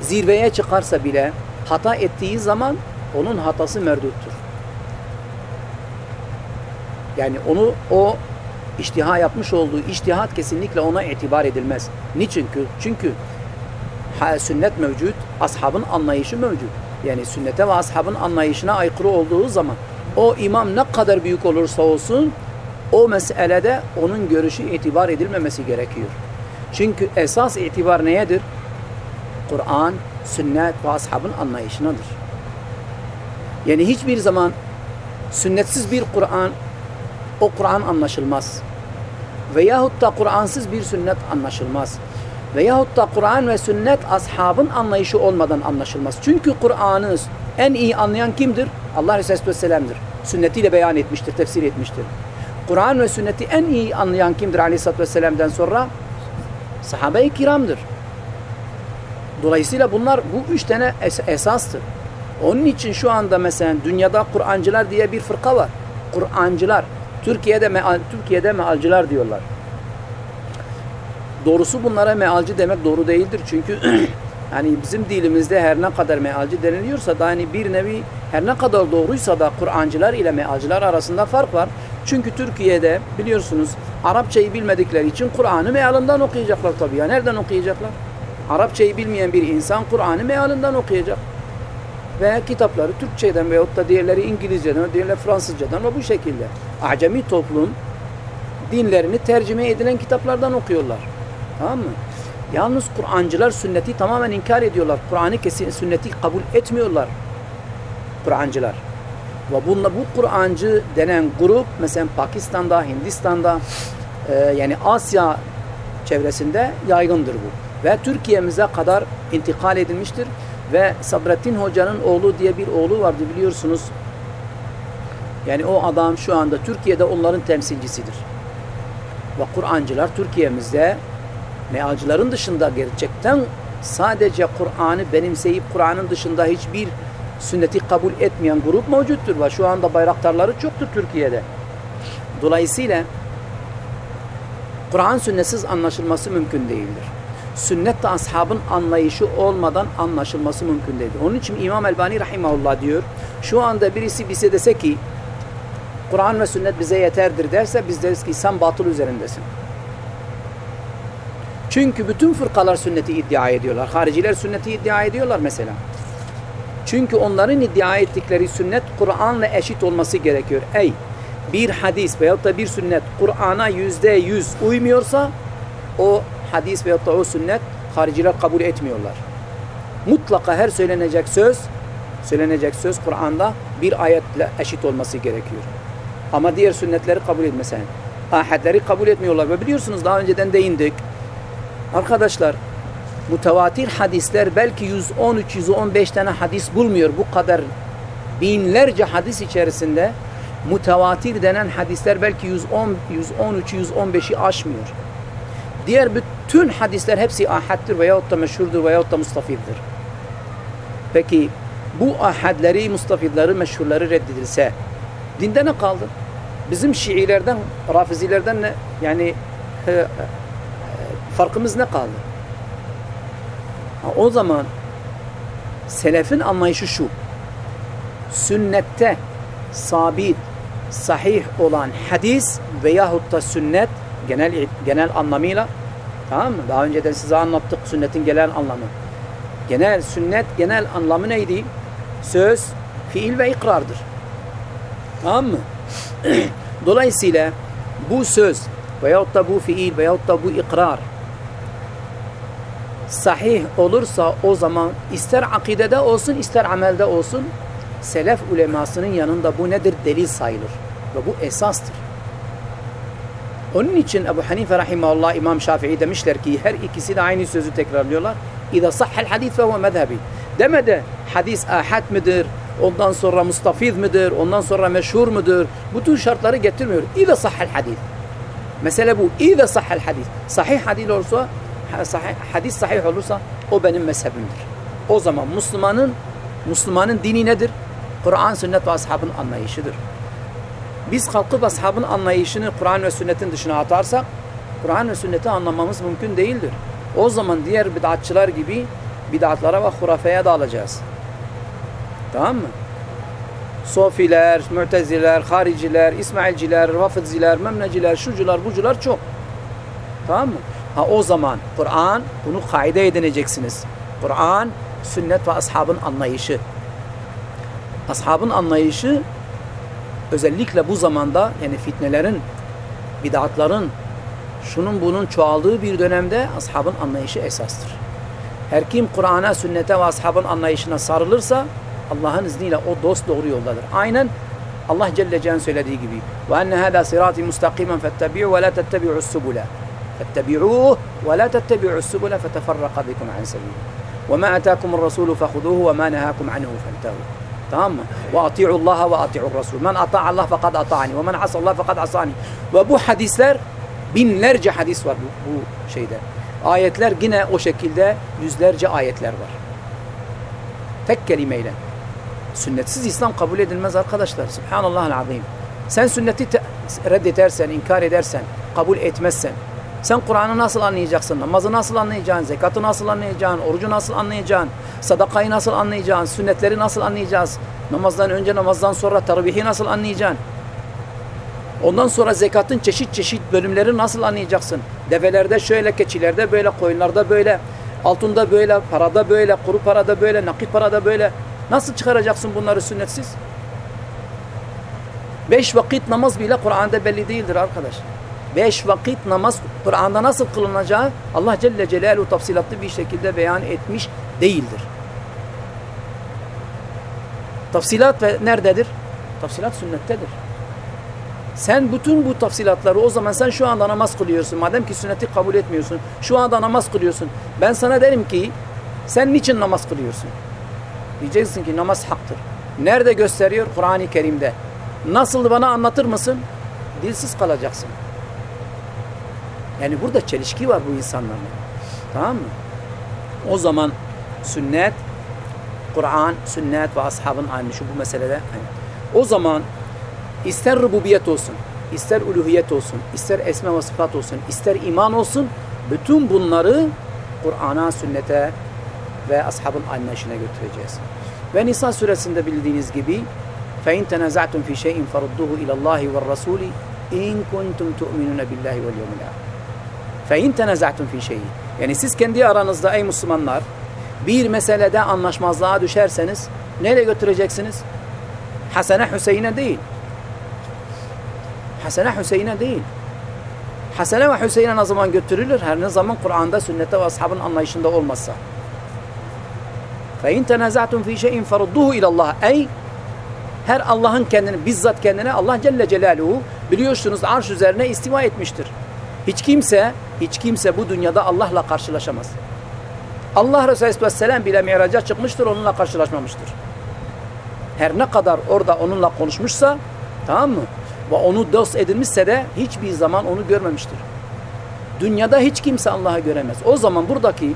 zirveye çıkarsa bile hata ettiği zaman onun hatası merduttur. Yani onu o iştiha yapmış olduğu iştihat kesinlikle ona itibar edilmez. Niçin? Çünkü sünnet mevcut, ashabın anlayışı mevcut. Yani sünnete ve ashabın anlayışına aykırı olduğu zaman o imam ne kadar büyük olursa olsun o meselede onun görüşü itibar edilmemesi gerekiyor. Çünkü esas itibar neyedir? Kur'an, sünnet ve ashabın anlayışınadır. Yani hiçbir zaman sünnetsiz bir Kur'an o Kur'an anlaşılmaz. Veyahut da Kur'ansız bir sünnet anlaşılmaz. Veyahut da Kur'an ve sünnet ashabın anlayışı olmadan anlaşılmaz. Çünkü Kur'an'ı en iyi anlayan kimdir? Allah Resulü Aleyhisselam'dır. Sünnetiyle beyan etmiştir, tefsir etmiştir. Kur'an ve sünneti en iyi anlayan kimdir Aleyhisselatü Vesselam'dan sonra? Sahabe-i kiramdır. Dolayısıyla bunlar bu üç tane es- esastır. Onun için şu anda mesela dünyada Kur'ancılar diye bir fırka var. Kur'ancılar. Türkiye'de meal, Türkiye'de mealcılar diyorlar. Doğrusu bunlara mealci demek doğru değildir. Çünkü hani bizim dilimizde her ne kadar mealci deniliyorsa da hani bir nevi her ne kadar doğruysa da Kur'ancılar ile mealciler arasında fark var. Çünkü Türkiye'de biliyorsunuz Arapçayı bilmedikleri için Kur'an'ı mealından okuyacaklar tabii. Ya nereden okuyacaklar? Arapçayı bilmeyen bir insan Kur'an'ı mealından okuyacak. Ve kitapları Türkçeden veyahut da diğerleri İngilizceden, diğerleri Fransızcadan ve bu şekilde. Acemi toplum dinlerini tercüme edilen kitaplardan okuyorlar. Tamam mı? Yalnız Kur'ancılar sünneti tamamen inkar ediyorlar. Kur'an'ı kesin sünneti kabul etmiyorlar. Kur'ancılar. Ve bununla bu Kur'ancı denen grup mesela Pakistan'da, Hindistan'da e, yani Asya çevresinde yaygındır bu. Ve Türkiye'mize kadar intikal edilmiştir. Ve Sabrettin Hoca'nın oğlu diye bir oğlu vardı biliyorsunuz. Yani o adam şu anda Türkiye'de onların temsilcisidir. Ve Kur'ancılar Türkiye'mizde mealcıların dışında gerçekten sadece Kur'an'ı benimseyip Kur'an'ın dışında hiçbir sünneti kabul etmeyen grup mevcuttur. Ve şu anda bayraktarları çoktur Türkiye'de. Dolayısıyla Kur'an sünnetsiz anlaşılması mümkün değildir. Sünnet de ashabın anlayışı olmadan anlaşılması mümkün değildir. Onun için İmam Elbani Rahimahullah diyor, şu anda birisi bize dese ki, Kur'an ve sünnet bize yeterdir derse biz deriz ki sen batıl üzerindesin. Çünkü bütün fırkalar sünneti iddia ediyorlar. Hariciler sünneti iddia ediyorlar mesela. Çünkü onların iddia ettikleri sünnet Kur'an'la eşit olması gerekiyor. Ey bir hadis veyahut da bir sünnet Kur'an'a yüzde yüz uymuyorsa o hadis veyahut da o sünnet hariciler kabul etmiyorlar. Mutlaka her söylenecek söz söylenecek söz Kur'an'da bir ayetle eşit olması gerekiyor. Ama diğer sünnetleri kabul etmesen. Ahadleri kabul etmiyorlar ve biliyorsunuz daha önceden değindik. Arkadaşlar mutevatir hadisler belki 113-115 tane hadis bulmuyor. Bu kadar binlerce hadis içerisinde mutevatir denen hadisler belki 110, 113-115'i aşmıyor. Diğer bütün hadisler hepsi ahaddir veyahut da meşhurdur veyahut da mustafiddir. Peki bu ahadleri, mustafidleri, meşhurları reddedilse dinde ne kaldı? Bizim Şiilerden, Rafizilerden ne? Yani e, farkımız ne kaldı? Ha, o zaman selefin anlayışı şu. Sünnette sabit, sahih olan hadis veyahut da sünnet genel genel anlamıyla tamam mı? Daha önceden size anlattık sünnetin genel anlamı. Genel sünnet genel anlamı neydi? Söz, fiil ve ikrardır. Tamam mı? Dolayısıyla bu söz veyahut da bu fiil veyahut da bu ikrar sahih olursa o zaman ister akidede olsun ister amelde olsun selef ulemasının yanında bu nedir? Delil sayılır. Ve bu esastır. Onun için Ebu Hanife rahimahullah İmam Şafii demişler ki her ikisi de aynı sözü tekrarlıyorlar. İza sahhel hadis ve huve. Demede hadis ahad midir? Ondan sonra mustafiz midir? Ondan sonra meşhur mudur? Bütün şartları getirmiyor. İza sahhel hadis. Mesele bu. İza sahhel hadis. Sahih hadis olursa hadis sahih olursa o benim mezhebimdir. O zaman Müslümanın Müslümanın dini nedir? Kur'an, sünnet ve ashabın anlayışıdır. Biz kalkıp ashabın anlayışını Kur'an ve sünnetin dışına atarsak Kur'an ve sünneti anlamamız mümkün değildir. O zaman diğer bid'atçılar gibi bid'atlara ve hurafeye dalacağız. Tamam mı? Sofiler, Mu'teziler, Hariciler, İsmailciler, Rafıdziler, Memneciler, şucular, bucular çok. Tamam mı? Ha o zaman Kur'an bunu kaide edineceksiniz. Kur'an, sünnet ve ashabın anlayışı. Ashabın anlayışı özellikle bu zamanda yani fitnelerin, bid'atların, şunun bunun çoğaldığı bir dönemde ashabın anlayışı esastır. Her kim Kur'an'a, sünnete ve ashabın anlayışına sarılırsa Allah'ın izniyle o dost doğru yoldadır. Aynen Allah Celle Celle'nin söylediği gibi. Ve enne hâdâ sirâti mustakimen fettebi'u ve la tettebi'u's subula. Fettebi'uhu ve la tettebi'u's subula feteferraka bikum an sebîlih. Ve ma atâkumur rasûlu fehudûhu ve ma nehâkum anhu fentehû. Tamam mı? Ve ati'u Allah ve ati'ur Rasul. Men ata'a Allah fekad ata'ani ve men asa Allah fekad asani. Ve bu hadisler binlerce hadis var bu, bu şeyde. Ayetler yine o şekilde yüzlerce ayetler var. Tek kelimeyle. Sünnetsiz İslam kabul edilmez arkadaşlar. Subhanallahal azim. Sen sünneti reddedersen, inkar edersen, kabul etmezsen, sen Kur'an'ı nasıl anlayacaksın? Namazı nasıl anlayacaksın? Zekatı nasıl anlayacaksın? Orucu nasıl anlayacaksın? Sadakayı nasıl anlayacaksın? Sünnetleri nasıl anlayacağız? Namazdan önce, namazdan sonra teravihi nasıl anlayacaksın? Ondan sonra zekatın çeşit çeşit bölümleri nasıl anlayacaksın? Develerde şöyle, keçilerde böyle, koyunlarda böyle, altında böyle, parada böyle, kuru parada böyle, nakit parada böyle. Nasıl çıkaracaksın bunları sünnetsiz? Beş vakit namaz bile Kur'an'da belli değildir arkadaş. Beş vakit namaz Kur'an'da nasıl kılınacağı Allah Celle Celaluhu tafsilatlı bir şekilde beyan etmiş değildir. Tafsilat ve nerededir? Tafsilat sünnettedir. Sen bütün bu tafsilatları o zaman sen şu anda namaz kılıyorsun. Madem ki sünneti kabul etmiyorsun. Şu anda namaz kılıyorsun. Ben sana derim ki sen niçin namaz kılıyorsun? Diyeceksin ki namaz haktır. Nerede gösteriyor? Kur'an-ı Kerim'de. Nasıl bana anlatır mısın? Dilsiz kalacaksın. Yani burada çelişki var bu insanlarla. Tamam mı? O zaman sünnet, Kur'an, sünnet ve ashabın aynı şu bu meselede. O zaman ister rububiyet olsun, ister uluhiyet olsun, ister esme ve sıfat olsun, ister iman olsun, bütün bunları Kur'an'a, sünnete ve ashabın anlayışına götüreceğiz. Ve Nisa suresinde bildiğiniz gibi فَاِنْ تَنَزَعْتُمْ فِي شَيْءٍ فَرُدُّهُ اِلَى اللّٰهِ وَالرَّسُولِ اِنْ كُنْتُمْ تُؤْمِنُونَ بِاللّٰهِ وَالْيَوْمِ الْآخِرِ فَاِنْ تَنَزَعْتُمْ فِي شَيْءٍ Yani siz kendi aranızda ey Müslümanlar bir meselede anlaşmazlığa düşerseniz neyle götüreceksiniz? Hasene Hüseyin'e değil. Hasene Hüseyin'e değil. Hasene ve Hüseyin'e ne zaman götürülür? Her ne zaman Kur'an'da, sünnette ve ashabın anlayışında olmazsa. فَاِنْ تَنَزَعْتُمْ ف۪ي شَيْءٍ فَرُدُّهُ اِلَى اللّٰهِ Ey her Allah'ın kendini, bizzat kendine Allah Celle Celaluhu biliyorsunuz arş üzerine istiva etmiştir. Hiç kimse, hiç kimse bu dünyada Allah'la karşılaşamaz. Allah Resulü Aleyhisselam bile miraca çıkmıştır, onunla karşılaşmamıştır. Her ne kadar orada onunla konuşmuşsa, tamam mı? Ve onu dost edilmişse de hiçbir zaman onu görmemiştir. Dünyada hiç kimse Allah'ı göremez. O zaman buradaki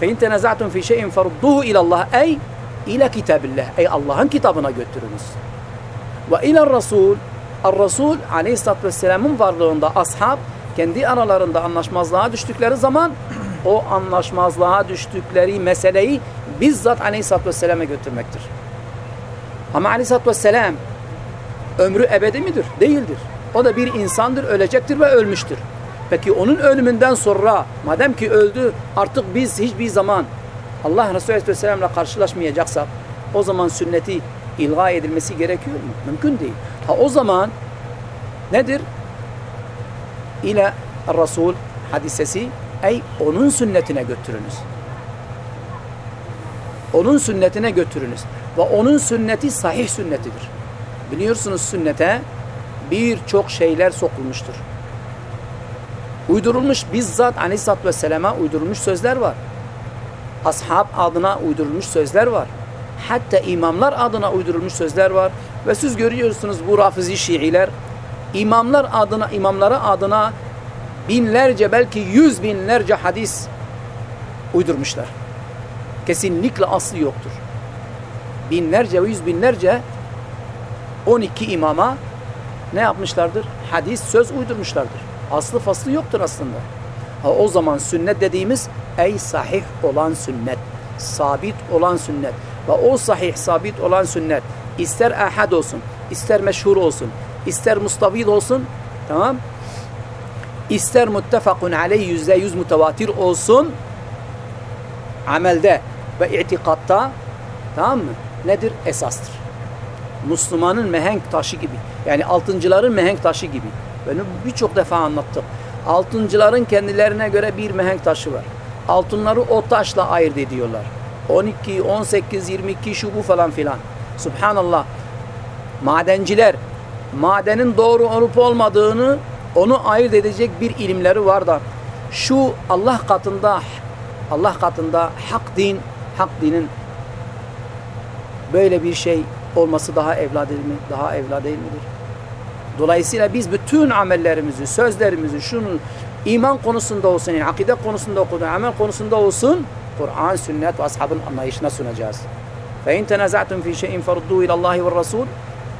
فَاِنْ تَنَزَعْتُمْ فِي شَيْءٍ فَرُدُّهُ اِلَى اللّٰهِ Ey ile kitabillah. Ey Allah'ın kitabına götürünüz. Ve ile Resul Resul Aleyhisselatü Vesselam'ın varlığında ashab kendi aralarında anlaşmazlığa düştükleri zaman o anlaşmazlığa düştükleri meseleyi bizzat Aleyhisselatü Vesselam'a götürmektir. Ama Aleyhisselatü Vesselam ömrü ebedi midir? Değildir. O da bir insandır, ölecektir ve ölmüştür. Peki onun ölümünden sonra madem ki öldü artık biz hiçbir zaman Allah Resulü Aleyhisselam'la karşılaşmayacaksak o zaman sünneti ilga edilmesi gerekiyor mu? Mümkün değil. Ha o zaman nedir? İle Resul hadisesi ey onun sünnetine götürünüz. Onun sünnetine götürünüz. Ve onun sünneti sahih sünnetidir. Biliyorsunuz sünnete birçok şeyler sokulmuştur. Uydurulmuş bizzat Aleyhisselatü Vesselam'a uydurulmuş sözler var. Ashab adına uydurulmuş sözler var. Hatta imamlar adına uydurulmuş sözler var. Ve siz görüyorsunuz bu Rafizi Şiiler imamlar adına, imamlara adına binlerce belki yüz binlerce hadis uydurmuşlar. Kesinlikle aslı yoktur. Binlerce ve yüz binlerce 12 imama ne yapmışlardır? Hadis, söz uydurmuşlardır. Aslı faslı yoktur aslında. Ha, o zaman sünnet dediğimiz ey sahih olan sünnet, sabit olan sünnet ve o sahih, sabit olan sünnet ister ahad olsun, ister meşhur olsun, ister mustavil olsun, tamam? İster muttefakun aleyh yüzde yüz mütevatir olsun, amelde ve itikatta tamam mı? Nedir? Esastır. Müslümanın mehenk taşı gibi. Yani altıncıların mehenk taşı gibi. Bunu birçok defa anlattık. Altıncıların kendilerine göre bir mehenk taşı var. Altınları o taşla ayırt ediyorlar. 12, 18, 22 şu bu falan filan. Subhanallah. Madenciler madenin doğru olup olmadığını onu ayırt edecek bir ilimleri var da şu Allah katında Allah katında hak din, hak dinin böyle bir şey olması daha evla değil mi? Daha evla değil midir? Dolayısıyla biz bütün amellerimizi, sözlerimizi, şunun iman konusunda olsun, yani akide konusunda olsun, amel konusunda olsun, Kur'an, sünnet ve ashabın anlayışına sunacağız. فَاِنْ تَنَزَعْتُمْ فِي شَيْءٍ فَرُدُّوا اِلَى اللّٰهِ وَالرَّسُولِ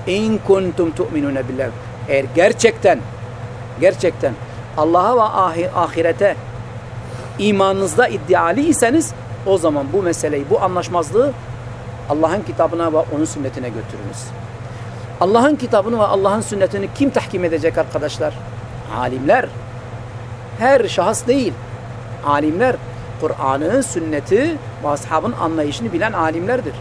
in kuntum tu'minuna billah. Eğer gerçekten gerçekten Allah'a ve ahirete imanınızda iddialiyseniz o zaman bu meseleyi, bu anlaşmazlığı Allah'ın kitabına ve onun sünnetine götürünüz. Allah'ın kitabını ve Allah'ın sünnetini kim tahkim edecek arkadaşlar? Alimler. Her şahıs değil. Alimler. Kur'an'ın sünneti ve ashabın anlayışını bilen alimlerdir.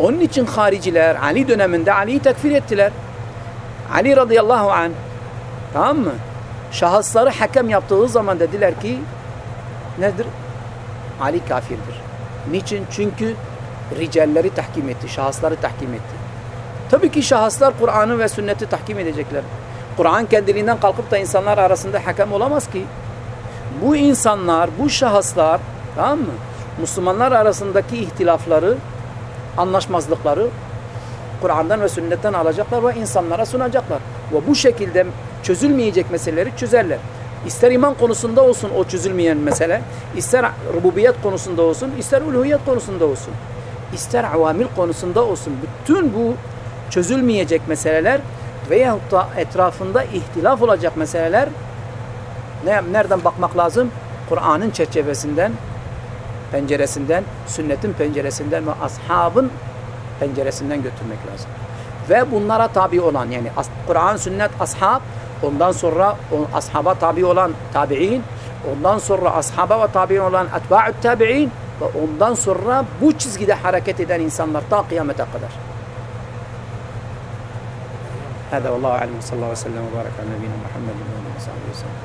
Onun için hariciler Ali döneminde Ali'yi tekfir ettiler. Ali radıyallahu anh tamam mı? Şahısları hakem yaptığı zaman dediler ki nedir? Ali kafirdir. Niçin? Çünkü ricalleri tahkim etti, şahısları tahkim etti. Tabii ki şahıslar Kur'an'ı ve sünneti tahkim edecekler. Kur'an kendiliğinden kalkıp da insanlar arasında hakem olamaz ki. Bu insanlar, bu şahıslar tamam mı? Müslümanlar arasındaki ihtilafları, anlaşmazlıkları Kur'an'dan ve sünnetten alacaklar ve insanlara sunacaklar. Ve bu şekilde çözülmeyecek meseleleri çözerler. İster iman konusunda olsun o çözülmeyen mesele, ister rububiyet konusunda olsun, ister uluhiyet konusunda olsun, ister avamil konusunda olsun. Bütün bu çözülmeyecek meseleler veyahut da etrafında ihtilaf olacak meseleler ne, nereden bakmak lazım? Kur'an'ın çerçevesinden, penceresinden, sünnetin penceresinden ve ashabın penceresinden götürmek lazım. Ve bunlara tabi olan yani as- Kur'an, sünnet, ashab, ondan sonra o ashaba tabi olan tabi'in, ondan sonra ashaba ve tabi'in olan etba'ut tabi'in ve ondan sonra bu çizgide hareket eden insanlar ta kıyamete kadar. هذا والله أعلم وصلى الله وسلم وبارك على نبينا محمد وعلى آله وصحبه وسلم